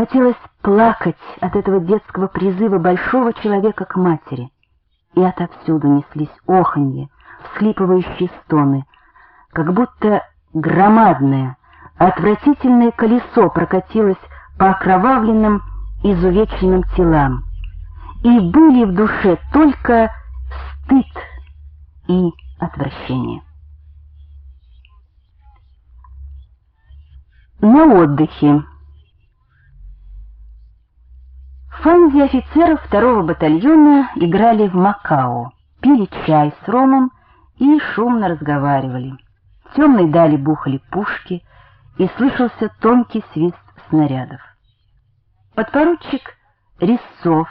Хотелось плакать от этого детского призыва большого человека к матери. И отовсюду неслись оханье, всхлипывающие стоны, как будто громадное, отвратительное колесо прокатилось по окровавленным, изувеченным телам. И были в душе только стыд и отвращение. На отдыхе. Фанзи офицеров второго батальона играли в Макао, пили чай с ромом и шумно разговаривали. В темной дали бухали пушки, и слышался тонкий свист снарядов. Подпоручик Рисцов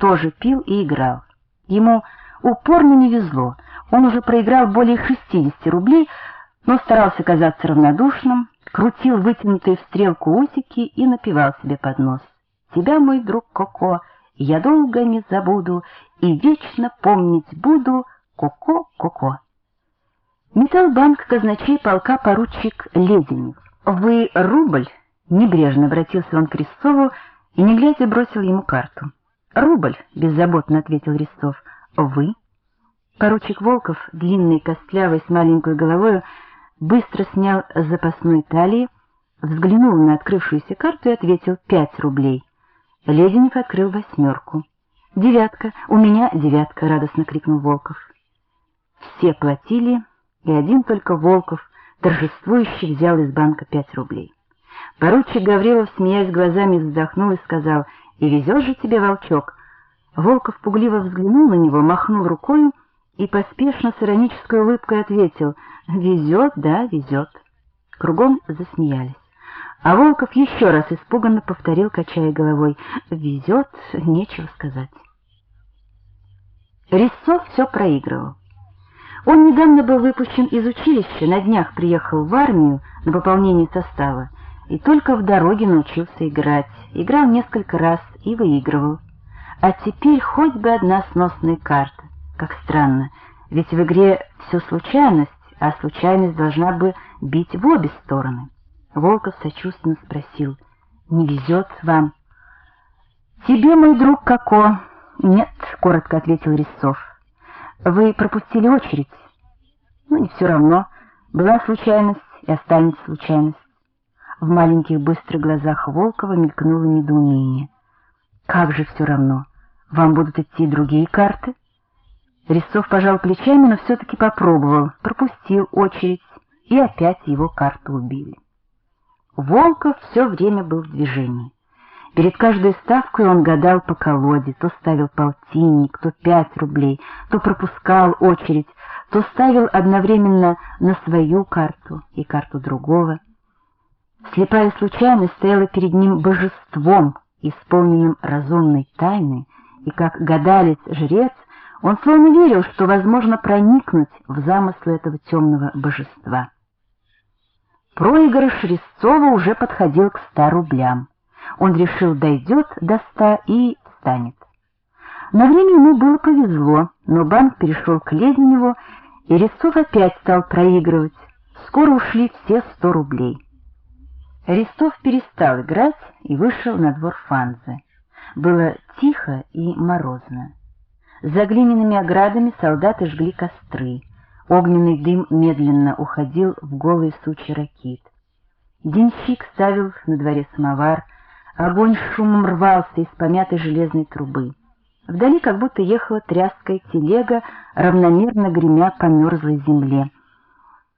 тоже пил и играл. Ему упорно не везло, он уже проиграл более 60 рублей, но старался казаться равнодушным, крутил вытянутые в стрелку усики и напевал себе под нос. «Тебя, мой друг Коко, я долго не забуду и вечно помнить буду Коко-Коко». Металлбанк казначей полка поручик Леденев. «Вы рубль?» — небрежно обратился он к Рисцову и, не глядя, бросил ему карту. «Рубль», — беззаботно ответил Рисцов. «Вы?» Поручик Волков, длинный, костлявый, с маленькой головой, быстро снял запасной талии, взглянул на открывшуюся карту и ответил «пять рублей». Леденев открыл восьмерку. «Девятка! У меня девятка!» — радостно крикнул Волков. Все платили, и один только Волков торжествующе взял из банка пять рублей. Поручик Гаврилов, смеясь глазами, вздохнул и сказал «И везет же тебе, волчок!» Волков пугливо взглянул на него, махнул рукою и поспешно с иронической улыбкой ответил «Везет, да, везет». Кругом засмеялись. А Волков еще раз испуганно повторил, качая головой «Везет, нечего сказать». Резцов все проигрывал. Он недавно был выпущен из училища, на днях приехал в армию на пополнение состава и только в дороге научился играть. Играл несколько раз и выигрывал. А теперь хоть бы одна сносная карта. Как странно, ведь в игре все случайность, а случайность должна бы бить в обе стороны. Волков сочувственно спросил, «Не везет вам?» «Тебе, мой друг, како?» «Нет», — коротко ответил Резцов. «Вы пропустили очередь?» «Ну, не все равно. Была случайность и останется случайность». В маленьких быстрых глазах Волкова мелькнуло недоумение. «Как же все равно? Вам будут идти другие карты?» Резцов пожал плечами, но все-таки попробовал, пропустил очередь, и опять его карту убили. Волков все время был в движении. Перед каждой ставкой он гадал по колоде, то ставил полтинник, то пять рублей, то пропускал очередь, то ставил одновременно на свою карту и карту другого. Слепая случайность стояла перед ним божеством, исполненным разумной тайны, и как гадалец-жрец он словно верил, что возможно проникнуть в замыслы этого темного божества. Проигрыш Резцова уже подходил к ста рублям. Он решил, дойдет до ста и встанет. На время ему было повезло, но банк перешел к Леденеву, и Резцов опять стал проигрывать. Скоро ушли все сто рублей. Резцов перестал играть и вышел на двор Фанзы. Было тихо и морозно. За глиняными оградами солдаты жгли костры. Огненный дым медленно уходил в голые сучи ракит. Денщик ставил на дворе самовар, огонь шумом рвался из помятой железной трубы. Вдали как будто ехала тряская телега, равномерно гремя по мерзлой земле.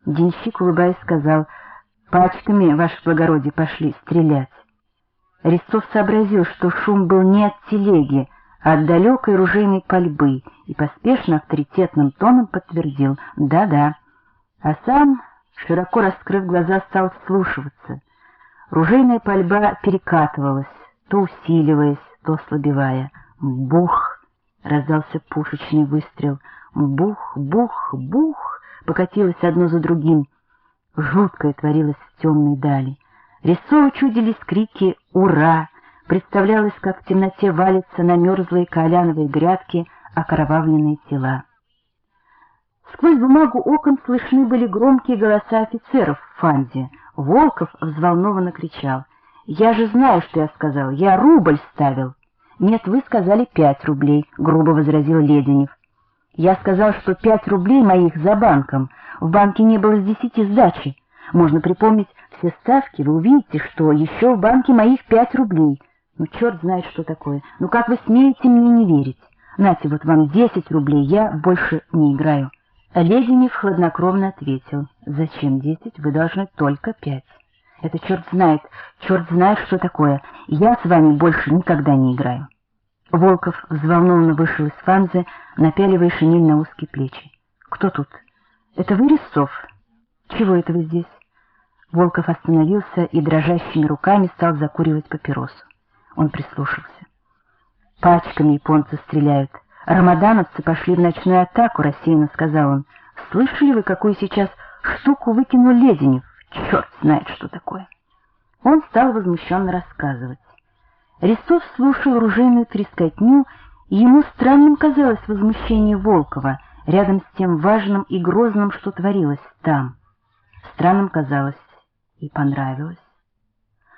Денщик, улыбаясь, сказал, «Пачками, ваше благородие, пошли стрелять». Резцов сообразил, что шум был не от телеги, от далекой ружейной пальбы и поспешно авторитетным тоном подтвердил «да-да», а сам, широко раскрыв глаза, стал вслушиваться. Ружейная пальба перекатывалась, то усиливаясь, то ослабевая. «Бух!» — раздался пушечный выстрел. «Бух! Бух! Бух!» — покатилось одно за другим. Жуткое творилось в темной дали. Рисову чудились крики «Ура!» Представлялось, как в темноте валятся на мерзлые каляновые грядки окровавленные тела. Сквозь бумагу окон слышны были громкие голоса офицеров в фанде. Волков взволнованно кричал. Я же знаю, что я сказал. Я рубль ставил. Нет, вы сказали пять рублей, грубо возразил Леденев. Я сказал, что пять рублей моих за банком. В банке не было десяти сдачи. Можно припомнить все ставки, вы увидите, что еще в банке моих пять рублей. Ну, черт знает, что такое. Ну, как вы смеете мне не верить? Нате, вот вам десять рублей, я больше не играю. Леденев хладнокровно ответил. Зачем десять? Вы должны только пять. Это черт знает, черт знает, что такое. Я с вами больше никогда не играю. Волков взволнованно вышел из фанзы, напяливая шинель на узкие плечи. «Кто тут? Это вы, Резцов? Чего это вы здесь?» Волков остановился и дрожащими руками стал закуривать папиросу. Он прислушался. «Пачками японцы стреляют. Рамадановцы пошли в ночную атаку», — рассеянно сказал он. «Слышали вы, какую сейчас штуку выкинул Леденев? Черт знает, что такое!» Он стал возмущенно рассказывать. Рисов слушал оружейную трескотню, и ему странным казалось возмущение Волкова рядом с тем важным и грозным, что творилось там. Странным казалось и понравилось.